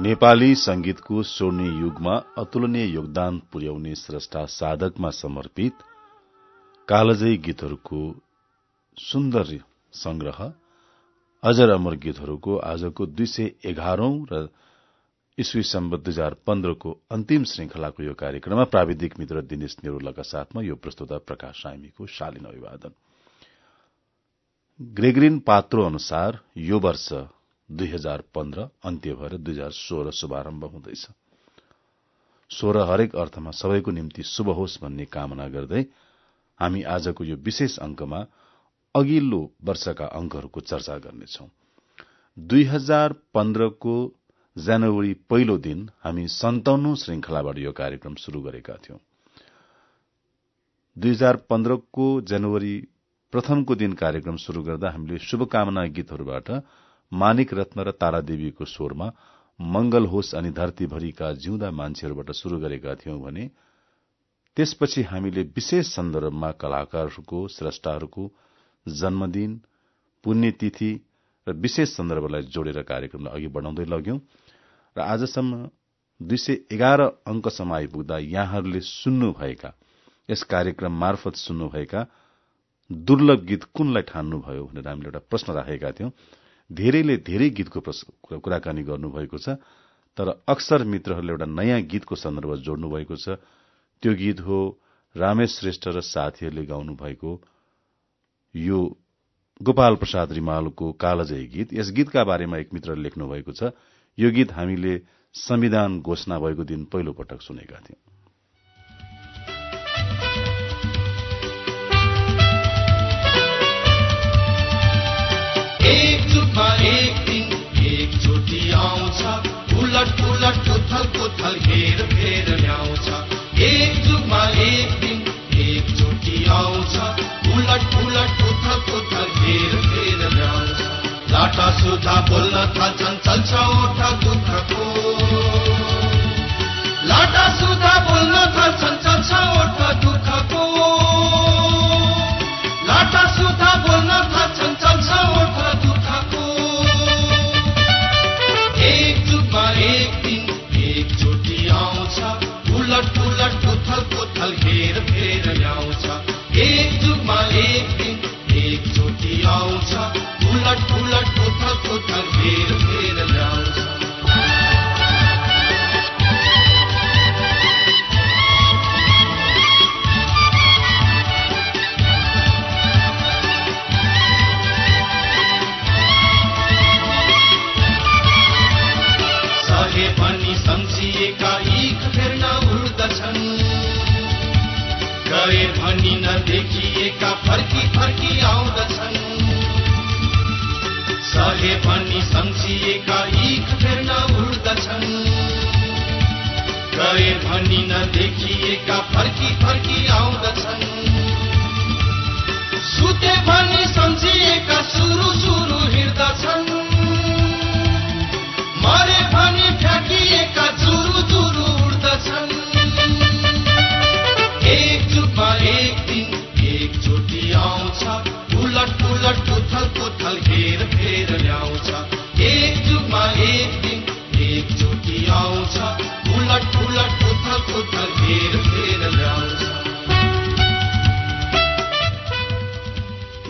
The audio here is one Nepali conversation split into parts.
नेपाली संगीतको स्वर्णीय युगमा अतुलनीय योगदान पुर्याउने श्रेष्ठा साधकमा समर्पित कालजयी गीतहरूको सुन्दर संग्रह अजर अमर गीतहरूको आजको दुई सय एघारौं र ईस्वी सम्बत दुई हजार पन्ध्रको अन्तिम श्रृंखलाको यो कार्यक्रममा प्राविधिक मित्र दिनेश नेरूलाका साथमा यो प्रस्तुता प्रकाश सामीको शालीन अभिवादन। ग्रेगरिन पात्रो अनुसार यो वर्ष दुई हजार पन्ध्र अन्त्य भएर दुई हजार सोह्र शुभारम्भ हुँदैछ। सोह्र हरेक अर्थमा सबैको निम्ति शुभ होस् भन्ने कामना गर्दै हामी आजको यो विशेष अंकमा अघिल्लो वर्षका अंकहरूको चर्चा गर्नेछौ। दुई हजार पन्ध्रको जनवरी पहिलो दिन हामी सन्ताउन्नौ श्रृंखलाबाट यो कार्यक्रम शुरू गरेका थियौं। दुई हजार पन्ध्रको जनवरी प्रथमको दिन कार्यक्रम शुरू गर्दा हामीले शुभकामना गीतहरूबाट मानिक रत्न र तारादेवीको स्वरमा मंगल होस् अनि धरतीभरिका जिउँदा मान्छेहरूबाट शुरू गरेका थियौं भने त्यसपछि हामीले विशेष सन्दर्भमा कलाकारहरूको श्रष्टाहरूको जन्मदिन पुण्यतिथि र विशेष सन्दर्भलाई जोडेर कार्यक्रमलाई अघि बढ़ाउँदै लग्यौं र आजसम्म दुई सय एघार अंकसम्म आइपुग्दा यहाँहरूले सुन्नुभएका यस कार्यक्रम मार्फत सुन्नुभएका दुर्लभ गीत कुनलाई ठान्नुभयो भनेर हामीले एउटा प्रश्न राखेका थियौं। धेरैले धेरै गीतको कुराकानी गर्नुभएको छ तर अक्सर मित्रहरूले एउटा नयाँ गीतको सन्दर्भ जोड्नु भएको छ। त्यो गीत हो रामेश श्रेष्ठ र साथीहरूले गाउनु भएको यो गोपाल प्रसाद रिमालको कालजय गीत। यस गीतका बारेमा एक मित्रले लेख्नु भएको छ यो गीत हामीले संविधान घोषणा भएको दिन पहिलो पटक सुनेका थियौं। उलट उलट उथल पुथल हेर फेर ल्याउँछ। एकजुटमा एक दिन एकचोटि आउँछ। उलट उलट उथल पुथल हेर फेर ल्याउँछ। लाटा सुधा बोल्न थाल्छन् चल्छ ओठ दुःखको लाटा सुधा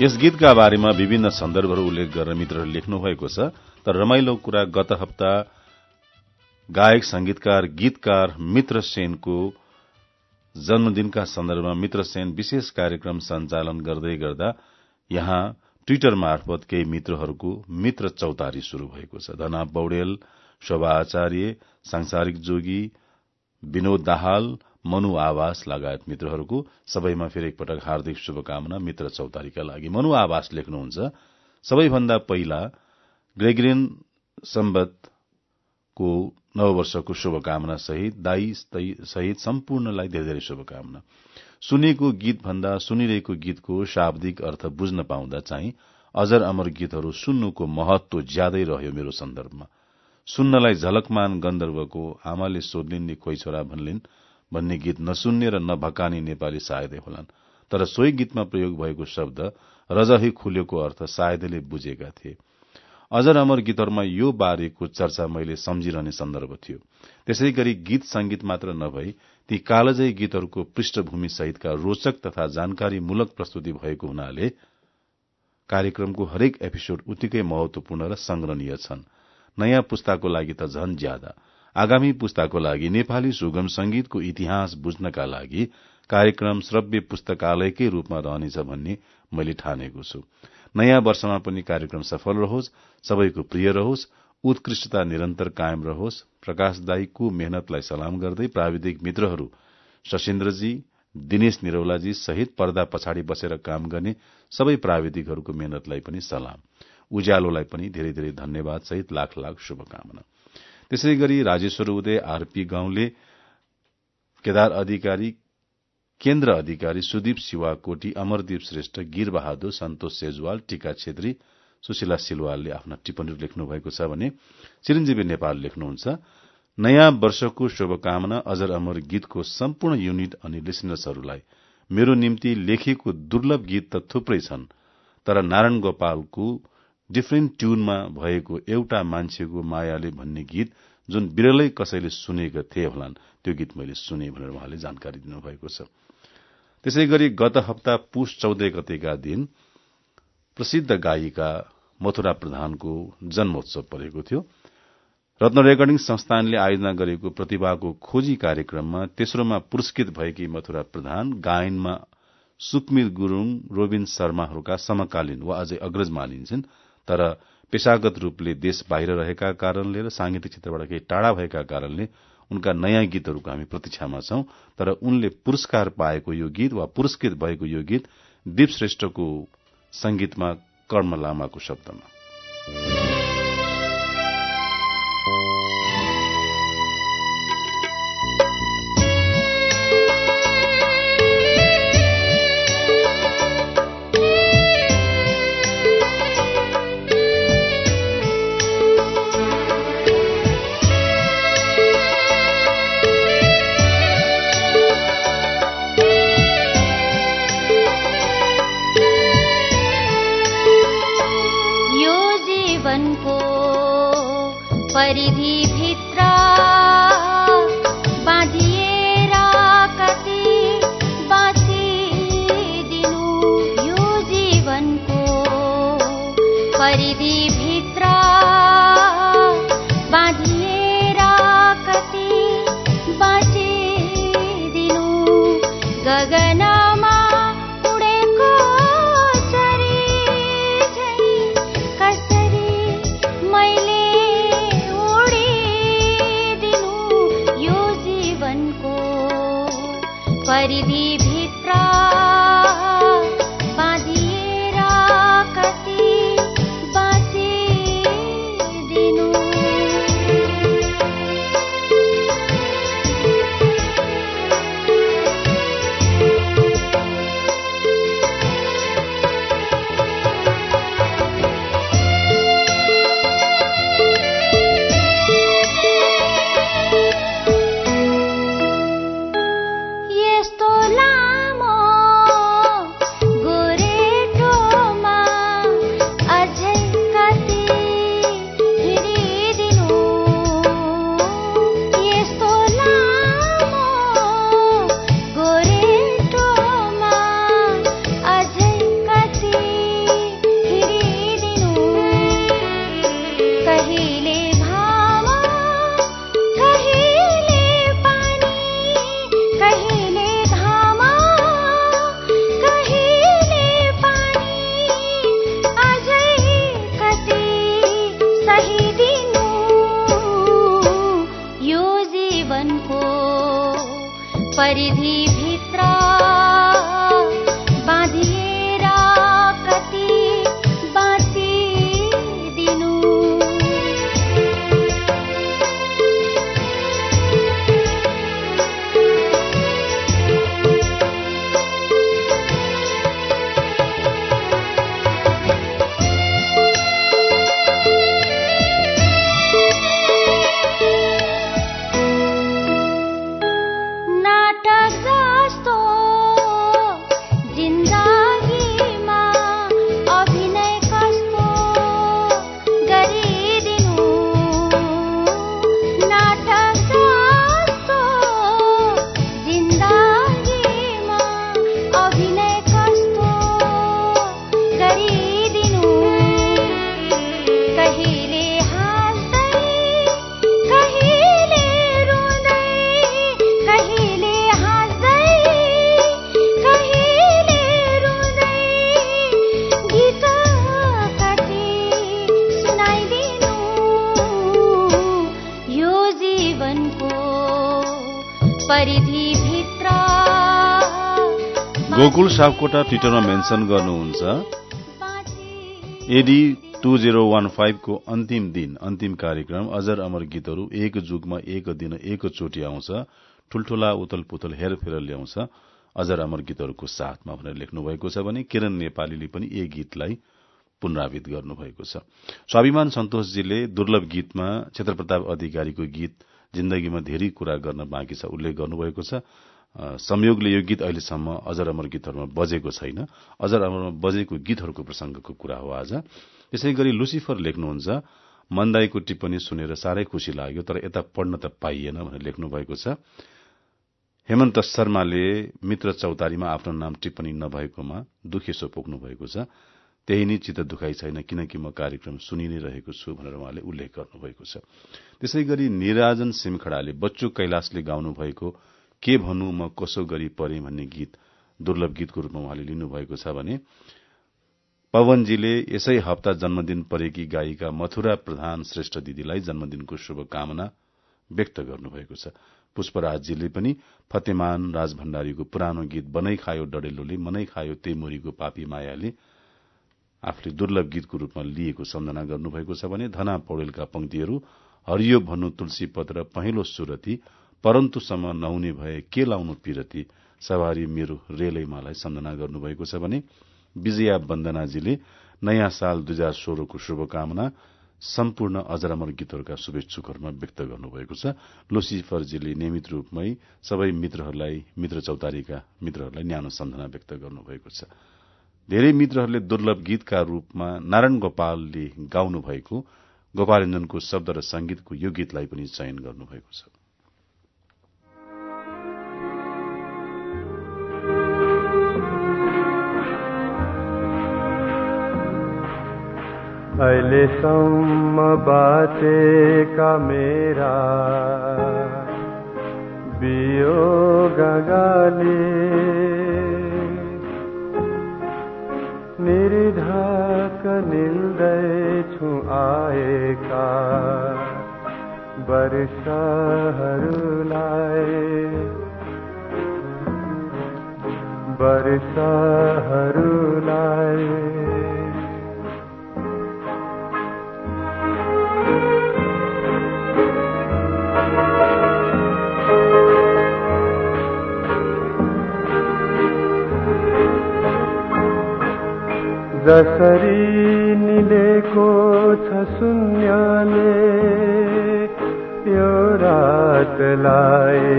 यस गीतका बारेमा विभिन्न सन्दर्भहरू उल्लेख गरेर मित्रहरूले लेख्नु भएको छ तर रमाइलो कुरा गत हप्ता गायक संगीतकार गीतकार मित्र सेनको जन्मदिनका सन्दर्भमा मित्र सेन विशेष कार्यक्रम सञ्चालन गर्दै गर्दा यहाँ ट्विटर मार्फत केही मित्रहरूको मित्र चौतारी शुरू भएको छ। धना पौडेल शोभा आचार्य सांसारिक जोगी विनोद दाहाल मनु आवास लगायत मित्रहरूको सबैमा फेरि एकपटक हार्दिक शुभकामना मित्र चौतारीका लागि। मनु आवास लेख्नुहुन्छ सबैभन्दा पहिला ग्रेग्रिन सम्बतको नववर्षको शुभकामना सहित दाई सहित सम्पूर्णलाई धेरै धेरै शुभकामना। सुनेको गीत भन्दा सुनिरहेको गीतको शाब्दिक अर्थ बुझ्न पाउँदा चाहिँ अजर अमर गीतहरू सुन्नुको महत्व ज्यादै रह्यो मेरो सन्दर्भमा। सुन्नलाई झलकमान गन्धर्वको आमाले सोध्लिन् खोइ छोरा भन्लिन्। भन्ने गीत नसुन्ने र नभकानी नेपाली सायदै होलान्। तर सोही गीतमा प्रयोग भएको शब्द रजही खुलेको अर्थ सायदले बुझेका थिए। अजर अमर गीतहरूमा यो बारेको चर्चा मैले सम्झिरहने सन्दर्भ थियो। त्यसै गरी गीत संगीत मात्र नभई ती कालजयी गीतहरूको पृष्ठभूमि सहितका रोचक तथा जानकारीमूलक प्रस्तुति भएको हुनाले कार्यक्रमको हरेक एपिसोड उत्तिकै महत्वपूर्ण र संग्रहणीय छन्। नयाँ पुस्ताको लागि त झन ज्यादा। आगामी पुस्ताको लागि नेपाली सुगम संगीतको इतिहास बुझ्नका लागि कार्यक्रम श्रव्य पुस्तकालयकै रूपमा रहनेछ भन्ने मैले ठानेको छु। नयाँ वर्षमा पनि कार्यक्रम सफल रहोस् सबैको प्रिय रहोस् उत्कृष्टता निरन्तर कायम रहोस् प्रकाश दाईको मेहनतलाई सलाम गर्दै प्राविधिक मित्रहरू शशीन्द्रजी दिनेश निरौलाजी सहित पर्दा पछाडि बसेर काम गर्ने सबै प्राविधिकहरूको मेहनतलाई पनि सलाम। उज्यालोलाई पनि धेरै धेरै धन्यवाद सहित लाख लाख शुभकामना। त्यसै गरी राजेश्वर उदय आरपी गाउँले केदार अधिकारी केन्द्र अधिकारी सुदीप शिवाकोटी अमरदीप श्रेष्ठ गिर बहादुर सन्तोष सेजवाल टीका छेत्री सुशीला सिलवालले आफ्ना टिप्पणीहरू लेख्नु भएको छ भने चिरञ्जीवी नेपाल लेख्नुहुन्छ नयाँ वर्षको शुभकामना अजर अमर गीतको सम्पूर्ण युनिट अनि लिसनर्सहरूलाई। मेरो निम्ति लेखिएको दुर्लभ गीत त थुप्रै छन् तर नारायण गोपालको डिफ्रेन्ट ट्युनमा भएको एउटा मान्छेको मायाले भन्ने गीत जुन बिरलै कसैले सुनेका थिए होलान् त्यो गीत मैले सुने भनेर उहाँले जानकारी दिनुभएको छ। त्यसै गरी गत हप्ता पुष चौध गतेका दिन प्रसिद्ध गायिका मथुरा प्रधानको जन्मोत्सव परेको थियो। रत्न रेकर्डिङ संस्थानले आयोजना गरेको प्रतिभाको खोजी कार्यक्रममा तेस्रोमा पुरस्कृत भएकी मथुरा प्रधान गायनमा सुकमित गुरूङ रोबिन शर्माहरूका समकालीन वा अझै अग्रज मानिन्छन्। तर पेशागत रूपले देश बाहिर रहेका कारणले र सांगीतिक क्षेत्रबाट केही टाढा भएका कारणले उनका नयाँ गीतहरूको हामी प्रतीक्षामा छौं। तर उनले पुरस्कार पाएको यो गीत वा पुरस्कृत भएको यो गीत दीप श्रेष्ठको संगीतमा कर्म लामाको शब्दमा। सापकोटा ट्विटरमा मेन्सन गर्नुहुन्छ। एडी टू जिरो वान फाइभको अन्तिम दिन अन्तिम कार्यक्रम अजर अमर गीतहरू एक जुगमा एक दिन एकचोटि आउँछ। ठूल्ठूला उतल पुतल हेरफेर ल्याउँछ। अजर अमर गीतहरूको साथमा भनेर लेख्नु भएको छ भने किरण नेपालीले पनि यही गीतलाई पुनरावित गर्नुभएको छ। स्वाभिमान सन्तोषजीले दुर्लभ गीतमा क्षेत्र प्रताप अधिकारीको गीत जिन्दगीमा धेरै कुरा गर्न बाँकी छ उल्लेख गर्नुभएको छ। संयोगले यो गीत अहिलेसम्म अजर अमर गीतहरूमा बजेको छैन। अजर अमरमा बजेको गीतहरूको प्रसंगको कुरा हो आज। यसै गरी लुसिफर लेख्नुहुन्छ मन्दाईको टिप्पणी सुनेर साह्रै खुशी लाग्यो तर यता पढ्न त पाइएन भनेर लेख्नु भएको छ। हेमन्त शर्माले मित्र चौतारीमा आफ्नो नाम टिप्पणी नभएकोमा दुखेसो पोख्नु भएको छ। त्यही नै चित्त दुखाइ छैन किनकि म कार्यक्रम सुनि नै रहेको छु भनेर उहाँले उल्लेख गर्नुभएको छ। त्यसै गरी निराजन सिमखड़ाले बच्चु कैलाशले गाउनु भएको के भन्नु म कसो गरी परे भन्ने गीत दुर्लभ गीतको रूपमा उहाँले लिनुभएको छ भने पवनजीले यसै हप्ता जन्मदिन परेकी गायिका मथुरा प्रधान श्रेष्ठ दिदीलाई जन्मदिनको शुभकामना व्यक्त गर्नुभएको छ। पुष्पराजजीले पनि फतेमान राज भण्डारीको पुरानो गीत बनै खायो डडेलोले मनै खायो तेमुरीको पापी मायाले आफूले दुर्लभ गीतको रूपमा लिएको सम्झना गर्नुभएको छ भने धना पौडेलका पंक्तिहरू हरियो भन्नु तुलसी पत्र पहेँलो सुरती परन्तुसम्म नहुने भए के लाउनु पिरती? सवारी मेरो रेलैमालाई सम्झना गर्नुभएको छ भने विजया वन्दनाजीले नयाँ साल दुई हजार सोह्रको शुभकामना सम्पूर्ण अजरामर गीतहरूका शुभेच्छुकहरूमा व्यक्त गर्नुभएको छ। लोसिफरजीले नियमित रूपमै सबै मित्रहरूलाई मित्र चौतारीका मित्रहरूलाई न्यानो सम्झना व्यक्त गर्नुभएको छ। धेरै मित्रहरूले दुर्लभ गीतका रूपमा नारायण गोपालले गाउनु भएको गोपालञ्जनको शब्द र संगीतको यो गीतलाई पनि चयन गर्नुभएको छ। अहिलेसम्म बाँचेका मेरा। बियो गगाली। निर्धक निल्दैछु आएका वर्षहरूलाई वर्षहरूलाई जसरी निलेको छ शून्यले यो रातलाई।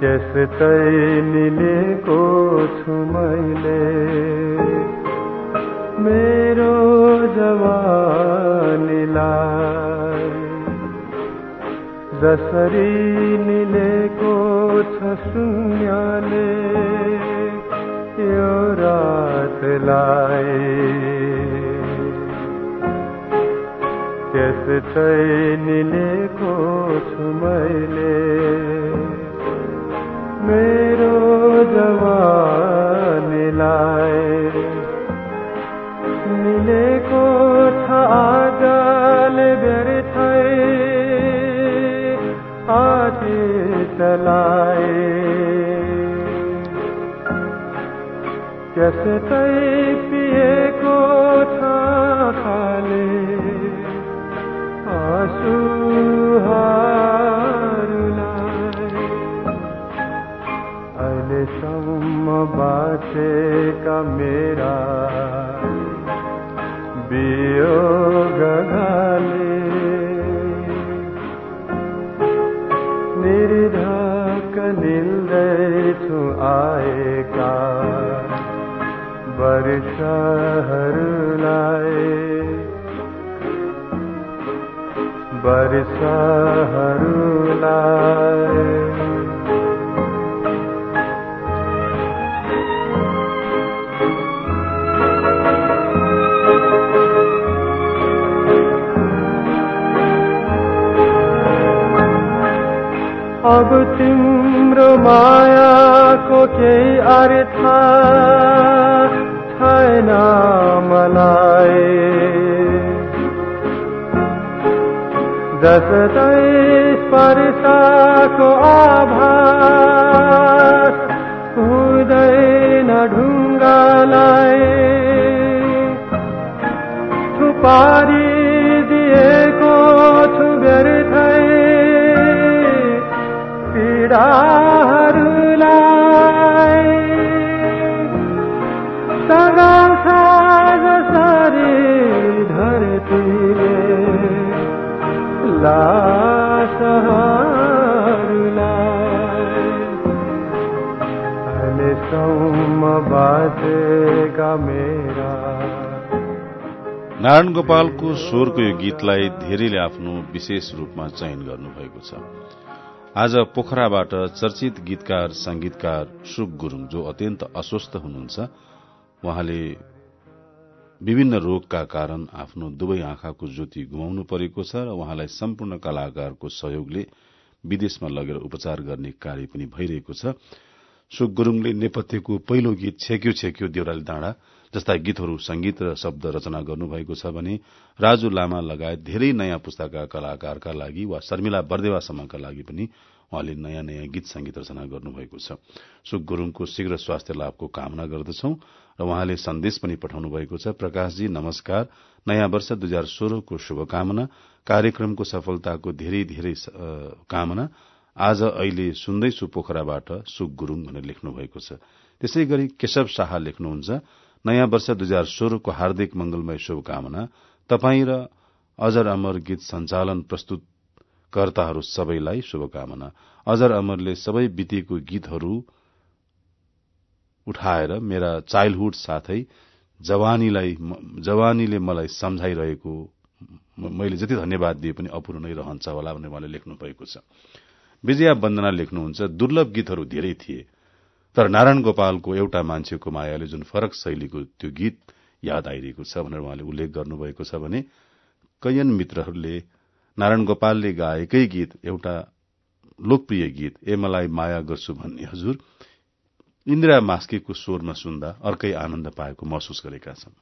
त्यस्तै निलेको छु मैले। मेरो जवानीलाई। जसरी निलेको छ शून्यले यो रातलाई त्यस्तै निलेको छु मैले? मेरो जवानीलाई निलेको छ आजले व्यर्थै आदितलाई त्यस्तै पिएको छ खाले आँसुहरूलाई अहिलेसम्म बाँचेका मेरा वियोग घाले निर्धक निल्दैछु आएका वर्षहरूलाई वर्षहरूलाई अब तिम्रो मायाको केही अर्थ छैन मलाई जस्तै स्पर्शको आभास हुँदैन ढुङ्गालाई थुपारी दिएको छु व्यर्थै पीडाहरूलाई नारायण गोपालको स्वरको यो गीतलाई धेरैले आफ्नो विशेष रूपमा चयन गर्नुभएको छ। आज पोखराबाट चर्चित गीतकार संगीतकार सुक गुरूङ जो अत्यन्त अस्वस्थ हुनुहुन्छ उहाँले विभिन्न रोगका कारण आफ्नो दुवै आँखाको ज्योति गुमाउनु परेको छ र उहाँलाई सम्पूर्ण कलाकारको सहयोगले विदेशमा लगेर उपचार गर्ने कार्य पनि भइरहेको छ। सुक गुरूङले नेपथ्यको पहिलो गीत छेक्यो छेक्यो देउराली डाँडा जस्ता गीतहरू संगीत र शब्द रचना गर्नुभएको छ भने राजु लामा लगायत धेरै नयाँ पुस्ताका कलाकारका लागि वा शर्मिला बर्देवासम्मका लागि पनि उहाँले नयाँ नयाँ गीत संगीत रचना गर्नुभएको छ। सुक गुरूङको शीघ्र स्वास्थ्य लाभको कामना गर्दछौ र उहाँले सन्देश पनि पठाउनु भएको छ। प्रकाशजी नमस्कार। नयाँ वर्ष दुई हजार सोह्रको शुभकामना। कार्यक्रमको सफलताको धेरै धेरै कामना। आज अहिले सुन्दैछु पोखराबाट सुक गुरूङ भनेर लेख्नु भएको छ। त्यसै गरी केशव शाह लेख्नुहुन्छ। नयाँ वर्ष दुई हजार सोह्रको हार्दिक मंगलमय शुभकामना। तपाई र अजर अमर गीत संचालन प्रस्तुत कर्ताहरू सबैलाई शुभकामना। अजर अमरले सबै बितेको गीतहरू उठाएर मेरा चाइल्डहुड साथै जवानीलाई जवानीले मलाई सम्झाइरहेको मैले जति धन्यवाद दिए पनि अपूर्ण नै रहन्छ होला भनेर उहाँले लेख्नु भएको छ। विजया वन्दना लेख्नुहुन्छ। दुर्लभ गीतहरू धेरै थिए। तर नारायण गोपालको एउटा मान्छेको मायाले जुन फरक शैलीको त्यो गीत याद आइरहेको छ भनेर उहाँले उल्लेख गर्नुभएको छ भने कैयन मित्रहरूले नारायण गोपालले गाएकै गीत एउटा लोकप्रिय गीत ए मलाई माया गर्छु भन्ने हजुर इन्दिरा मास्केको स्वरमा सुन्दा अर्कै आनन्द पाएको महसुस गरेका छन्।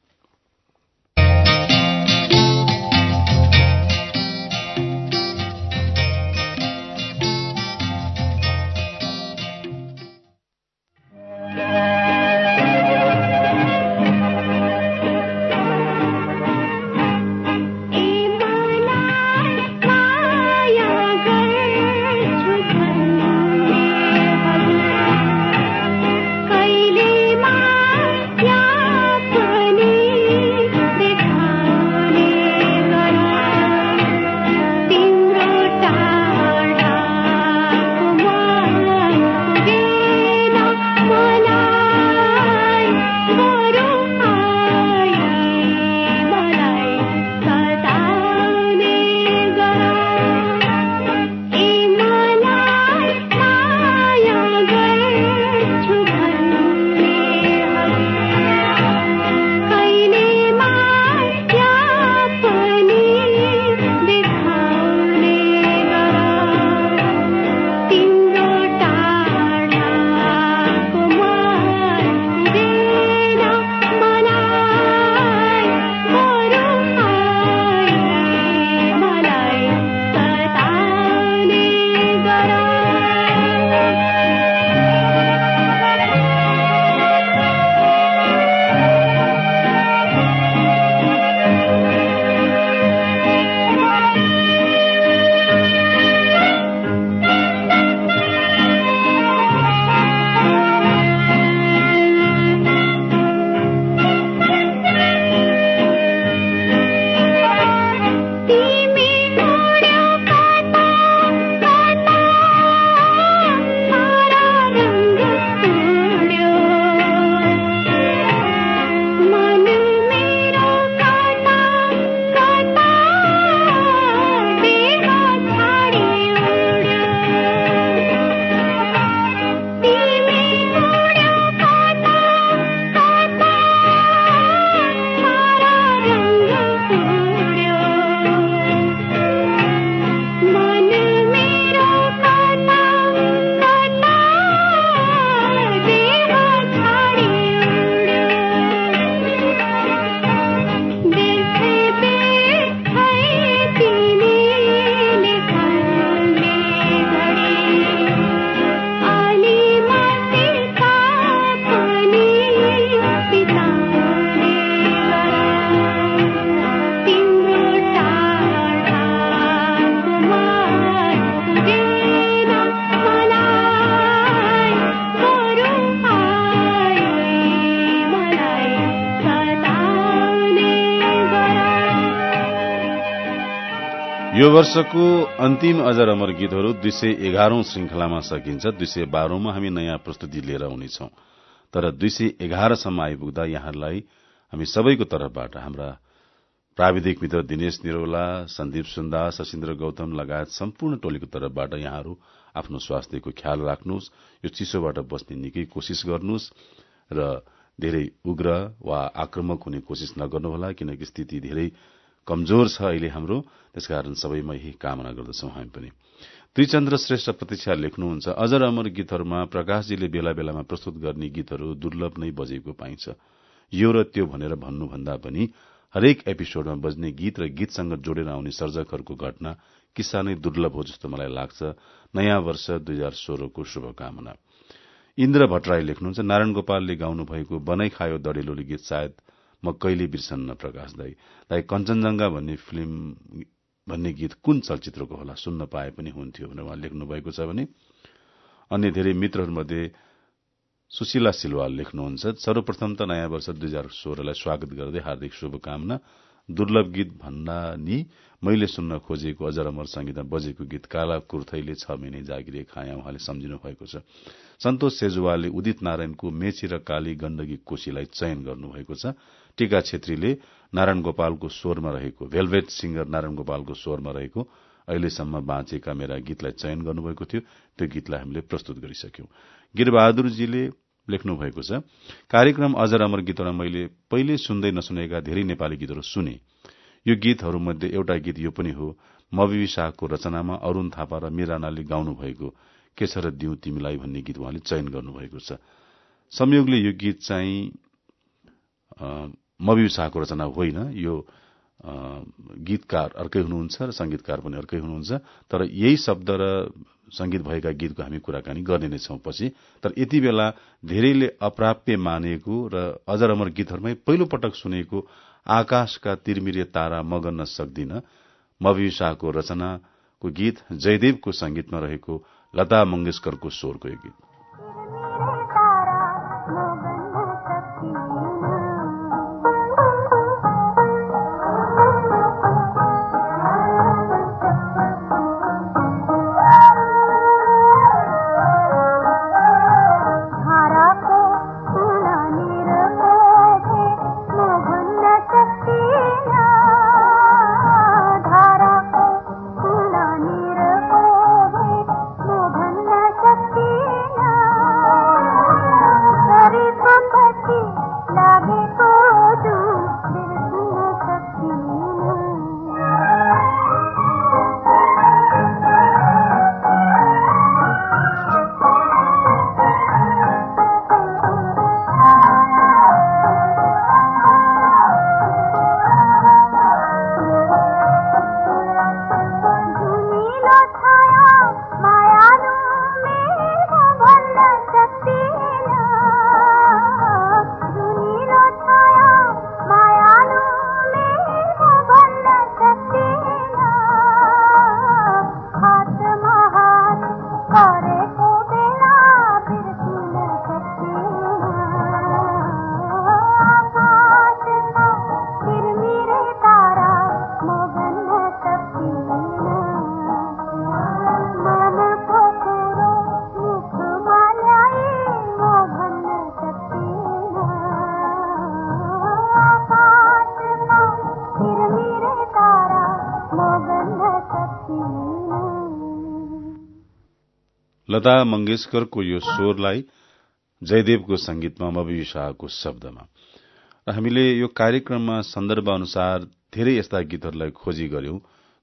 वर्षको अन्तिम अजर अमर गीतहरू दुई सय एघारौं श्रृंखलामा सकिन्छ। दुई सय बाह्रौंमा हामी नयाँ प्रस्तुति लिएर आउनेछौ। तर दुई सय एघारसम्म आइपुग्दा यहाँहरूलाई हामी सबैको तर्फबाट हाम्रा प्राविधिक मित्र दिनेश निरौला सन्दीप सुन्दास सशिन्द्र गौतम लगायत सम्पूर्ण टोलीको तर्फबाट यहाँहरू आफ्नो स्वास्थ्यको ख्याल राख्नुहोस् यो चिसोबाट बस्ने निकै कोशिश गर्नुहोस् र धेरै उग्र वा आक्रमक हुने कोशिश नगर्नुहोला किनकि स्थिति धेरै कमजोर छ अहिले हाम्रो। त्यसकारण सबैमा यही कामना गर्दछौ हामी पनि। त्रिचन्द्र श्रेष्ठ प्रतीक्षा लेख्नुहुन्छ। अजर अमर गीतहरूमा प्रकाशजीले बेला बेलामा प्रस्तुत गर्ने गीतहरू दुर्लभ नै बजेको पाइन्छ। यो र त्यो भनेर भन्नुभन्दा पनि हरेक एपिसोडमा बज्ने गीत र गीतसँग जोडेर आउने सर्जकहरूको घटना किस्सा नै दुर्लभ हो जस्तो मलाई लाग्छ। नयाँ वर्ष दुई हजार सोह्रको शुभकामना। इन्द्र भट्टराई लेख्नुहुन्छ नारायण गोपालले गाउनु भएको बनाइ खायो दडेलोले गीत सायद म कहिले बिर्सन्न प्रकाश दाई? कञ्चनजंघा भन्ने फिल्म भन्ने गीत कुन चलचित्रको होला सुन्न पाए पनि हुन्थ्यो भनेर उहाँ लेख्नु भएको छ भने अन्य धेरै मित्रहरूमध्ये सुशीला सिलवाल लेख्नुहुन्छ सर्वप्रथम त नयाँ वर्ष दुई हजार सोह्रलाई स्वागत गर्दै हार्दिक शुभकामना। दुर्लभ गीत भन्दा नि मैले सुन्न खोजेको अजर अमर संगीतमा बजेको गीत काला कुर्थैले छ महिने जागिरे खाया उहाँले सम्झिनु भएको छ। सन्तोष सेजुवालले उदित नारायणको मेची र काली गण्डकी कोशीलाई चयन गर्नुभएको छ। टीका छेत्रीले नारायण गोपालको स्वरमा रहेको भेलभेट सिंगर नारायण गोपालको स्वरमा रहेको अहिलेसम्म बाँचेका मेरा गीतलाई चयन गर्नुभएको थियो त्यो गीतलाई हामीले प्रस्तुत गरिसक्यौं। गिरबहादुरजीले लेख्नु भएको छ कार्यक्रम अजर अमर गीतहरूमा मैले पहिले सुन्दै नसुनेका धेरै नेपाली गीतहरू सुने। यो गीतहरूमध्ये एउटा गीत यो पनि हो मविवी शाहको रचनामा अरूण थापा र मिरानाले गाउनु भएको के छ र दिउ तिमीलाई भन्ने गीत उहाँले चयन गर्नुभएको छ। संयोगले यो गीत चाहिँ मविवी शाहको रचना होइन। यो गीतकार अर्कै हुनुहुन्छ र संगीतकार पनि अर्कै हुनुहुन्छ। तर यही शब्द र संगीत भएका गीतको हामी कुराकानी गर्ने नै छौं पछि। तर यति बेला धेरैले अप्राप्य मानेको र अजर अमर गीतहरूमै पहिलो पटक सुनेको आकाशका तिरमिरे तारा म गर्न सक्दिन। मवि शाहको रचनाको गीत जयदेवको संगीतमा रहेको लता मंगेशकरको स्वरको एक गीत। लता मंगेशकरको यो स्वरलाई जयदेवको संगीतमा मवि शाहको शब्दमा। हामीले यो कार्यक्रममा सन्दर्भ अनुसार धेरै यस्ता गीतहरूलाई खोजी गर्यौं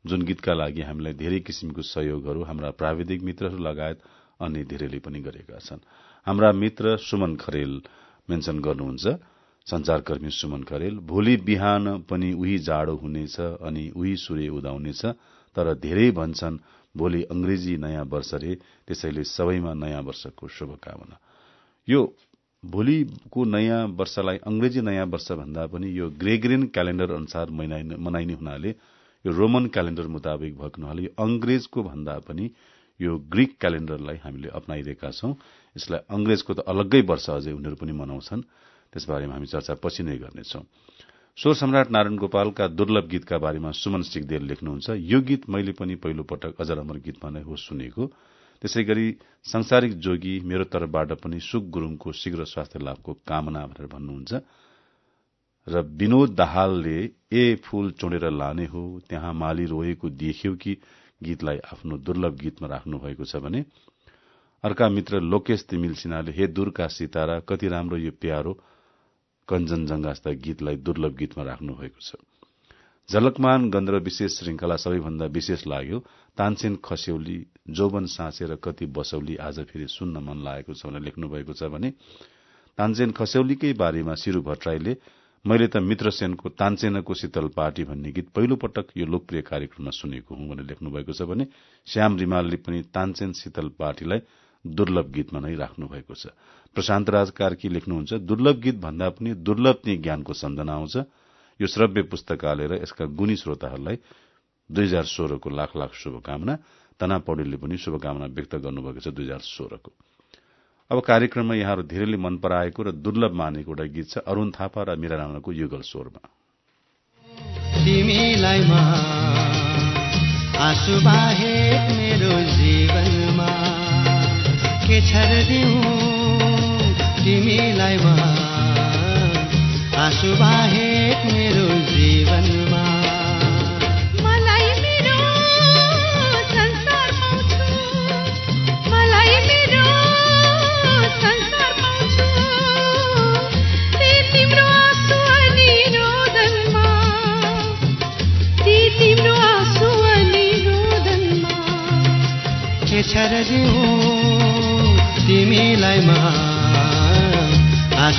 जुन गीतका लागि हामीलाई धेरै किसिमको सहयोगहरू हाम्रा प्राविधिक मित्रहरू लगायत अन्य धेरैले पनि गरेका छन्। हाम्रा मित्र सुमन खरेल मेन्सन गर्नुहुन्छ संचारकर्मी सुमन खरेल भोलि बिहान पनि उही जाडो हुनेछ अनि उही सूर्य उदाउनेछ तर धेरै भन्छन् भोलि अंग्रेजी नयाँ वर्ष रे त्यसैले सबैमा नयाँ वर्षको शुभकामना। यो भोलिको नयाँ वर्षलाई अंग्रेजी नयाँ वर्ष भन्दा पनि यो ग्रेगरियन क्यालेण्डर अनुसार मनाइने हुनाले यो रोमन क्यालेण्डर मुताबिक भएको हुनाले अंग्रेजको भन्दा पनि यो ग्रीक क्यालेण्डरलाई हामीले अप्नाइरहेका छौं। यसलाई अंग्रेजको त अलग्गै वर्ष अझै उनीहरू पनि मनाउँछन्। त्यसबारेमा हामी चर्चा पछि नै गर्नेछौं। स्वर सम्राट नारायण गोपालका दुर्लभ गीतका बारेमा सुमन सिगदेल लेख्नुहुन्छ। यो गीत मैले पनि पहिलो पटक अजर अमर गीतमा नै हो सुनेको। त्यसै गरी संसारिक जोगी मेरो तर्फबाट पनि सुक गुरूङको शीघ्र स्वास्थ्य लाभको कामना भनेर भन्नुहुन्छ। र विनोद दाहालले ए फूल चोडेर लाने हो त्यहाँ माली रोएको देख्यो कि गीतलाई आफ्नो दुर्लभ गीतमा राख्नु भएको छ भने अर्का मित्र लोकेश तिमिल सिन्हाले हे दूरका सितारा कति राम्रो यो प्यारो कञ्चनजंघा जस्ता गीतलाई दुर्लभ गीतमा राख्नु भएको छ। झलकमान गन्ध विशेष श्रृंखला सबैभन्दा विशेष लाग्यो। तानसेन खस्यौली जोबन साँचेर कति बसौली आज फेरि सुन्न मन लागेको छ भनेर लेख्नु भएको छ भने तानसेन खस्यौलीकै बारेमा शिरू भट्टराईले मैले त मित्र सेनको तानसेनको शीतल पार्टी भन्ने गीत पहिलो पटक यो लोकप्रिय कार्यक्रममा सुनेको हुँ भनेर लेख्नु भएको छ भने श्याम रिमालले पनि तानसेन शीतल पार्टीलाई दुर्लभ गीतमा नै राख्नु भएको छ। प्रशान्त राज कार्की लेख्नुहुन्छ दुर्लभ गीत भन्दा पनि दुर्लभ ती ज्ञानको सम्झना आउँछ। यो श्रव्य पुस्तकालय र यसका गुणी श्रोताहरूलाई दुई हजार सोह्रको लाख लाख शुभकामना तना पौडेलले पनि शुभकामना व्यक्त गर्नुभएको छ दुई हजार सोह्रको। अब कार्यक्रममा यहाँहरू धेरैले मन पराएको र दुर्लभ मानेको एउटा गीत छ अरूण थापा र मीरा राणाको युगल स्वरमा। तिमीलाई बाहेक मेरो जीवनमा के तिमीलाई आँसु बाहेक मेरो जीवनमा। मलाई मेरो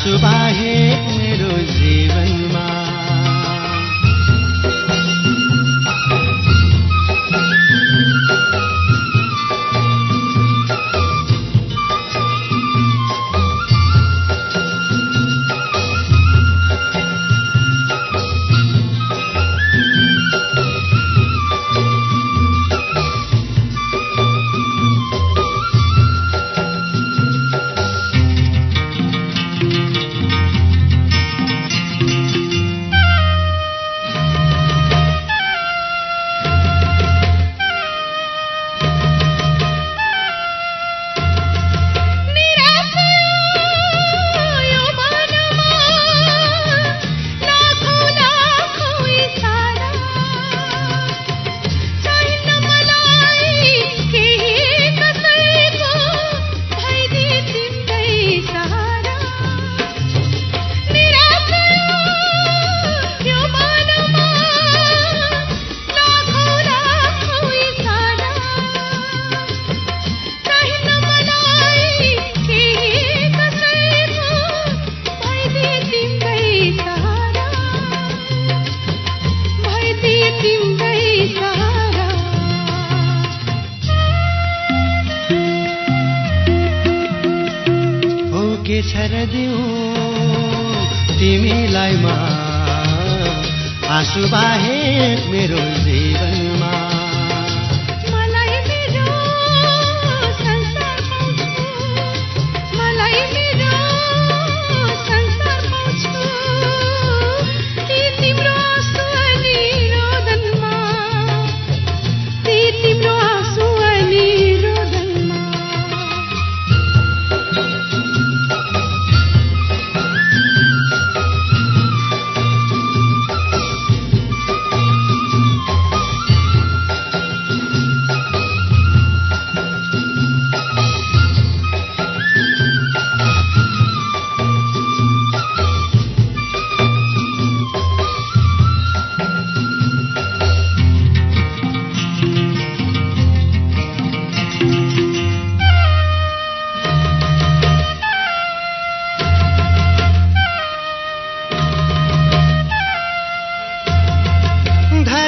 बाहेक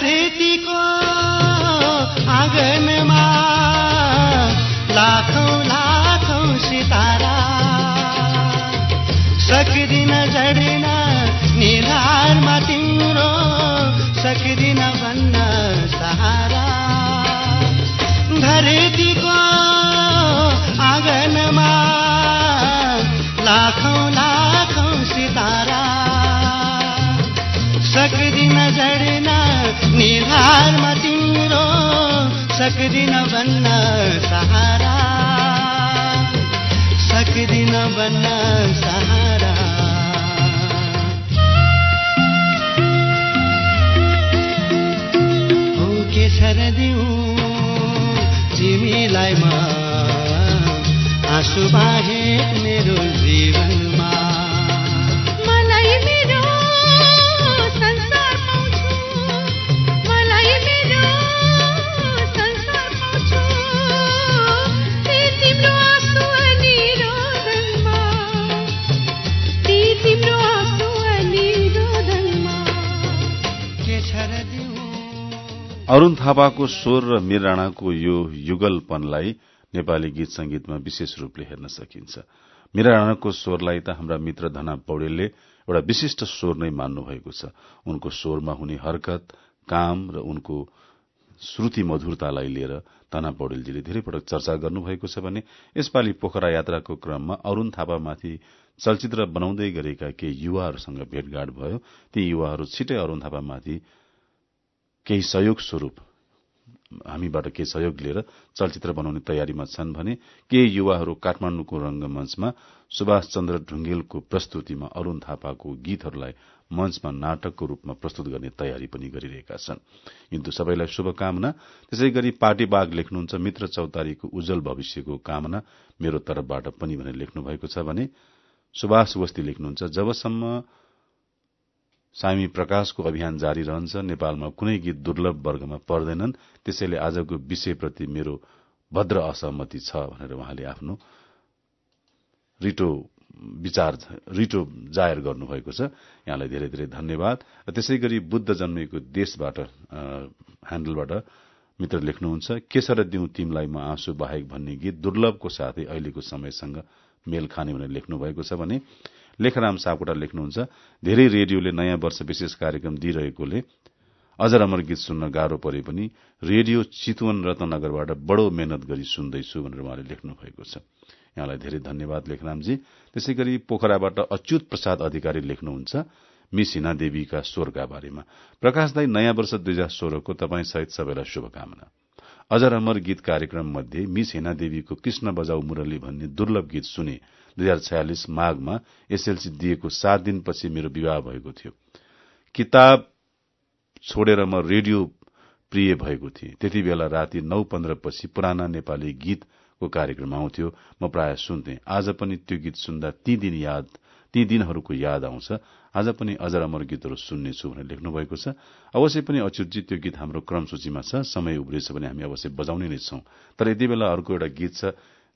रेतीको आँगनमा लाखौँ लाखौँ सितारा। सक्दिन झडिन निधारमा तिम्रो सक्दिन संसारमा तिम्रो सक्दिन भन्न सहारा। सक्दिन भन्न सहारा। के दिउँ तिमीलाई म आँसु बाहेक मेरो अरूण थापाको स्वर र मीर राणाको यो युगलपनलाई नेपाली गीत संगीतमा विशेष रूपले हेर्न सकिन्छ। मीरा राणाको स्वरलाई त हाम्रा मित्र धना पौडेलले एउटा विशिष्ट स्वर नै मान्नु भएको छ। उनको स्वरमा हुने हरकत काम र उनको श्रुति मधुरतालाई लिएर धना पौडेलजीले धेरै पटक चर्चा गर्नुभएको छ भने यसपालि पोखरा यात्राको क्रममा अरूण थापामाथि चलचित्र बनाउँदै गरेका केही युवाहरूसँग भेटघाट भयो। ती युवाहरू छिटै अरूण थापामाथि केही सहयोग स्वरूप हामीबाट केही सहयोग लिएर चलचित्र बनाउने तयारीमा छन् भने केही युवाहरू काठमाण्डुको रंगमञ्चमा सुभाष चन्द्र ढुंगेलको प्रस्तुतिमा अरूण थापाको गीतहरूलाई मञ्चमा नाटकको रूपमा प्रस्तुत गर्ने तयारी पनि गरिरहेका छन्। किन्तु सबैलाई शुभकामना। त्यसै गरी पार्टी बाग लेख्नुहुन्छ मित्र चौतारीको उज्जवल भविष्यको कामना मेरो तर्फबाट पनि भनेर लेख्नु भएको छ भने सुभाष वस्ती लेख्नुहुन्छ जबसम्म सामी प्रकाशको अभियान जारी रहन्छ। नेपालमा कुनै गीत दुर्लभ वर्गमा पर्दैनन्। त्यसैले आजको विषयप्रति मेरो भद्र असहमति छ भनेर उहाँले आफ्नो रिटो विचार रिटो जाहेर गर्नुभएको छ। यहाँलाई धेरै धेरै धन्यवाद। र त्यसै गरी बुद्ध जन्मेको देशबाट ह्याण्डलबाट मित्र लेख्नुहुन्छ केसर दिउँ तिमलाई म आँसु बाहेक भन्ने गीत दुर्लभको साथै अहिलेको समयसँग मेल खाने भनेर लेख्नु भएको छ भने लेखराम सापकोटा लेख्नुहुन्छ। धेरै रेडियोले नयाँ वर्ष विशेष कार्यक्रम दिइरहेकोले अजर अमर गीत सुन्न गाह्रो परे पनि रेडियो चितवन रत्नगरबाट बडो मेहनत गरी सुन्दैछु भनेर उहाँले लेख्नु भएको छ। यहाँलाई धेरै धन्यवाद लेखरामजी त्यसै गरी पोखराबाट अच्युत प्रसाद अधिकारी लेख्नुहुन्छ मिस हिना देवीका स्वरका बारेमा। प्रकाश दाई नयाँ वर्ष दुई हजार सोह्रको तपाईँ सहित सबैलाई शुभकामना। अजर अमर गीत कार्यक्रम मध्ये मिस हिना देवीको कृष्ण बजाउ मुरली भन्ने दुर्लभ गीत सुने दुई हजार छयालिस माघमा एसएलसी दिएको सात दिनपछि मेरो विवाह भएको थियो। किताब छोडेर म रेडियो प्रिय भएको थिएँ। त्यति बेला राति नौ पन्ध्र पछि पुराना नेपाली गीतको कार्यक्रम आउँथ्यो। म प्राय सुन्थे। आज पनि त्यो गीत सुन्दा ती दिन याद ती दिनहरूको याद आउँछ। आज पनि अजर अमर गीतहरू सुन्नेछु भनेर लेख्नु भएको छ। अवश्य पनि अच्युतजी त्यो गीत हाम्रो क्रम सूचीमा छ। समय उब्रेछ भने हामी अवश्य बजाउने नै छौं। तर यति बेला अर्को एउटा गीत छ।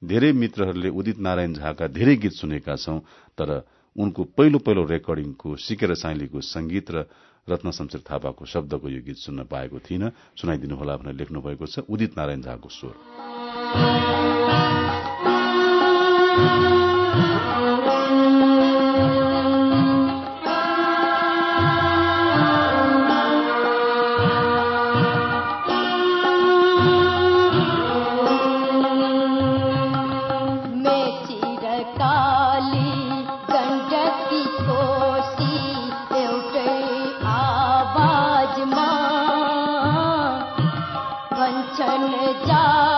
धेरै मित्रहरूले उदित नारायण झाका धेरै गीत सुनेका छौं। तर उनको पहिलो पहिलो रेकर्डिङको सिकेर साइलीको संगीत र रत्न शमशेर थापाको शब्दको यो गीत सुन्न पाएको थिइनँ। सुनाइदिनुहोला भनेर लेख्नु भएको छ। उदित नारायण झाको स्वर। भन्छन् जाग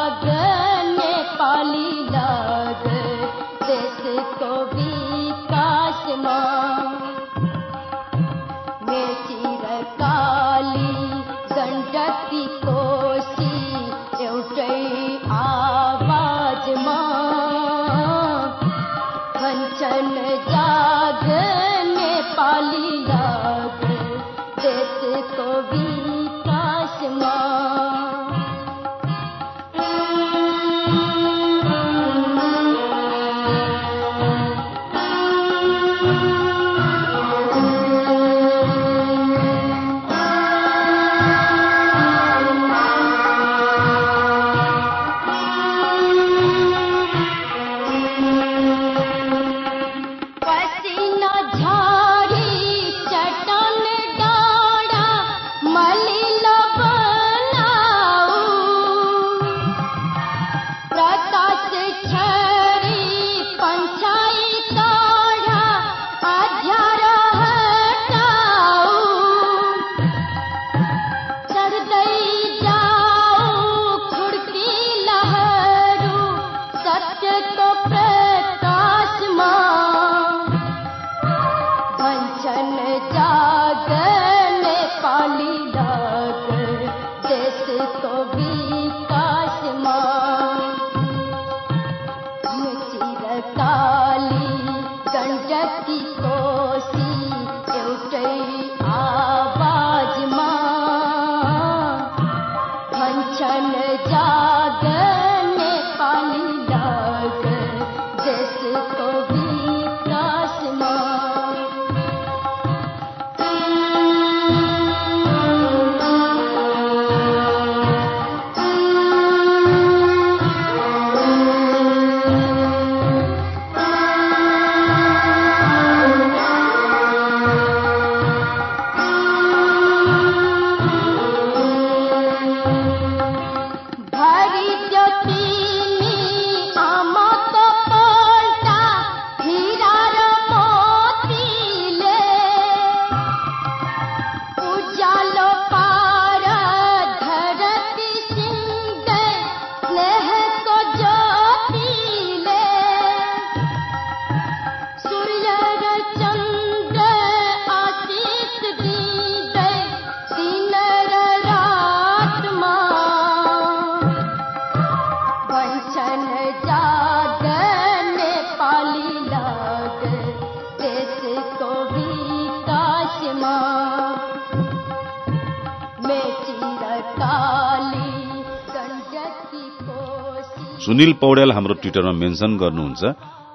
सुनिल पौड्याल हाम्रो ट्विटरमा मेन्सन गर्नुहुन्छ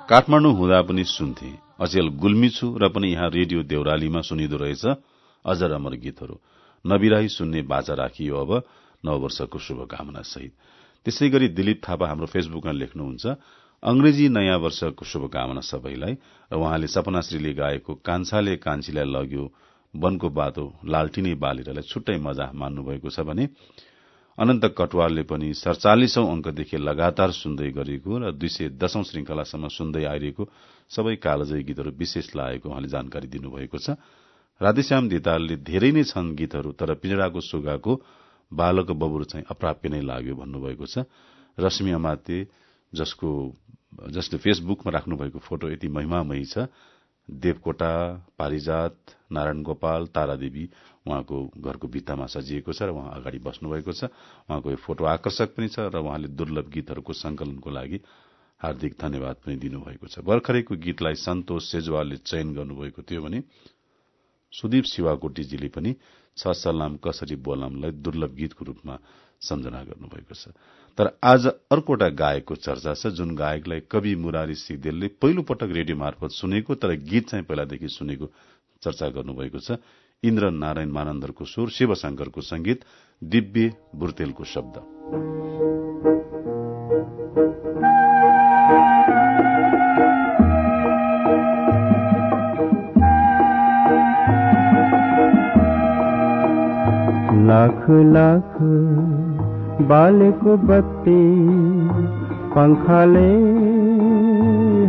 काठमाडौँ हुँदा पनि सुन्थे। अचेल गुल्मी छु र पनि यहाँ रेडियो देउरालीमा सुनिदो रहेछ। अझ रमर गीतहरू। नबिराई सुन्ने बाचा राखियो अब। नववर्षको शुभकामना सहित। त्यसै गरी दिलीप थापा हाम्रो फेसबुकमा लेख्नुहुन्छ अंग्रेजी नयाँ वर्षको शुभकामना सबैलाई र उहाँले सपनाश्रीले गाएको कान्छाले कान्छीलाई लग्यो वनको बाटो लालटिनै बालेरलाई छुट्टै मजा मान्नुभएको छ भने अनन्त कटवालले पनि सड़चालिसौं अंकदेखि लगातार सुन्दै गरेको र दुई सय दशौं श्रृंखलासम्म सुन्दै आइरहेको सबै कालजयी गीतहरू विशेष लागेको उहाँले जानकारी दिनुभएको छ। राधेश्याम धितालले धेरै नै छन् गीतहरू तर पिंजडाको सुगाको बालक बबुर चाहिँ अप्राप्य नै लाग्यो भन्नुभएको छ। रश्मि अमाते जसको जसले फेसबुकमा राख्नुभएको फोटो यति महिमामयी छ। देवकोटा पारिजात नारायण गोपाल तारादेवी उहाँको घरको भित्तामा सजिएको छ र उहाँ अगाडि बस्नुभएको छ। उहाँको यो फोटो आकर्षक पनि छ र उहाँले दुर्लभ गीतहरूको संकलनको लागि हार्दिक धन्यवाद पनि दिनुभएको छ। भर्खरैको गीतलाई सन्तोष सेजवालले चयन गर्नुभएको थियो भने सुदीप शिवाकोटीजीले पनि छ सलाम कसरी बोलामलाई दुर्लभ गीतको रूपमा सम्झना गर्नुभएको छ। तर आज अर्को एउटा गायकको चर्चा छ जुन गायकलाई कवि मुरारी सिगदेलले पहिलो पटक रेडियो मार्फत सुनेको तर गीत चाहिँ पहिलादेखि सुनेको चर्चा गर्नुभएको छ। इन्द्र नारायण मानन्दरको स्वर शिवशंकरको संगीत दिव्य बुर्तेलको शब्द। लाख लाख बालेको बत्ती पंखाले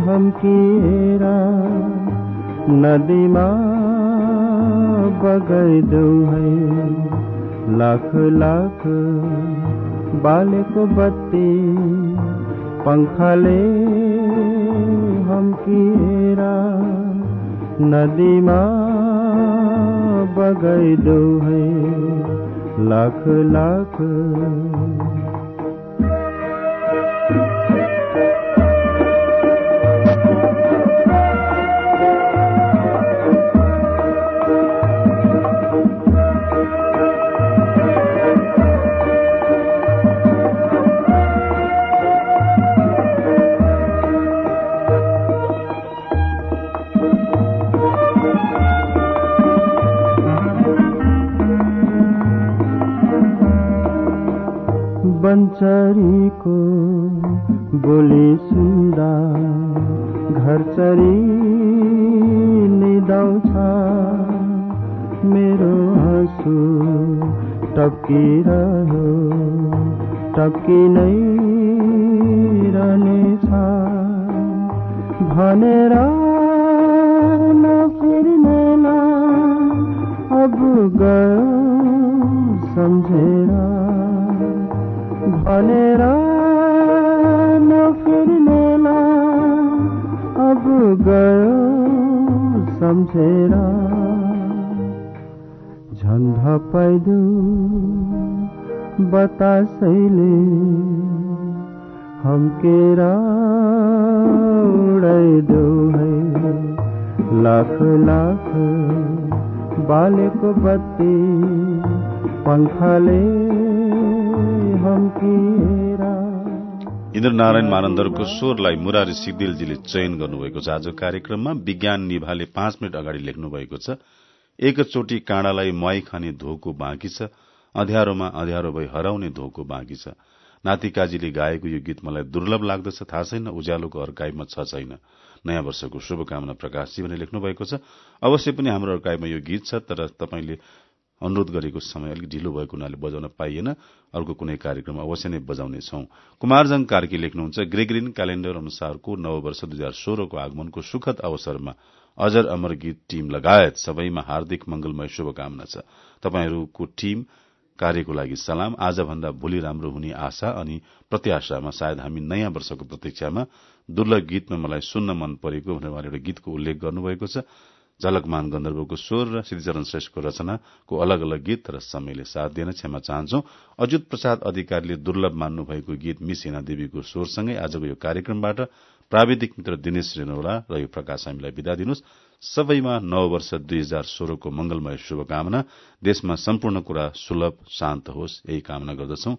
हम्किएर नदीमा बगाइदेऊ है। लाख लाख बालेको बत्ती पंखाले हम्किएर नदीमा बगाइदेऊ है। लाख लाख बन्चरीको बोली सुन्दा घर चरी निदाउँछ। मेरो आँसु टप्किरह्यो टप्की नै रहनेछ। भनेर बतासैले हमकेरा उडाइदेऊ है। लाख लाख बालेको बत्ती पङ्खाले इन्द्रनारायण मानन्दरको स्वरलाई मुरारी सिगदेलजीले चयन गर्नुभएको छ। आज कार्यक्रममा विज्ञान निभाले पाँच मिनट अगाडि लेख्नु भएको छ। एकचोटि काँडालाई मुहाई खाने धोको बाँकी छ। अँध्यारोमा अँध्यारो भई हराउने धोको बाँकी छ। नातिकाजीले गाएको यो गीत मलाई दुर्लभ लाग्दछ थाहा छैन उज्यालोको अर्काइभमा छ छैन। नयाँ वर्षको शुभकामना प्रकाशजी भने लेख्नु भएको छ। अवश्य पनि हाम्रो अर्काइभमा यो गीत छ तर तपाईँले अनुरोध गरेको समय अलिक ढिलो भएको हुनाले बजाउन पाइएन। अर्को कुनै कार्यक्रम अवश्य नै बजाउनेछौ। कुमारजङ कार्की लेख्नुहुन्छ ग्रेगरिन क्यालेण्डर अनुसारको नववर्ष दुई हजार सोह्रको आगमनको सुखद अवसरमा अजर अमर गीत टीम लगायत सबैमा हार्दिक मंगलमय शुभकामना छ। तपाईँहरूको टीम कार्यको लागि सलाम। आजभन्दा भोलि राम्रो हुने आशा अनि प्रत्याशामा सायद हामी नयाँ वर्षको प्रतीक्षामा दुर्लभ गीतमा मलाई सुन्न मन परेको भनेर उहाँले एउटा गीतको उल्लेख गर्नुभएको छ। झलकमान गन्धर्वको स्वर र श्रीचरण श्रेष्ठको रचनाको अलग अलग गीत र समयले साथ दिन क्षमा चाहन्छौ। अजुत प्रसाद अधिकारीले दुर्लभ मान्नु भएको गीत मिस हिना देवीको स्वरसँगै आजको यो कार्यक्रमबाट प्राविधिक मित्र दिनेश रेणौला र यो प्रकाश हामीलाई विदा दिनुहोस्। सबैमा नव वर्ष दुई हजार सोह्रको मंगलमय शुभकामना। देशमा सम्पूर्ण कुरा सुलभ शान्त होस् यही कामना गर्दछौ।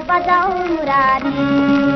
कृष्ण बजाउ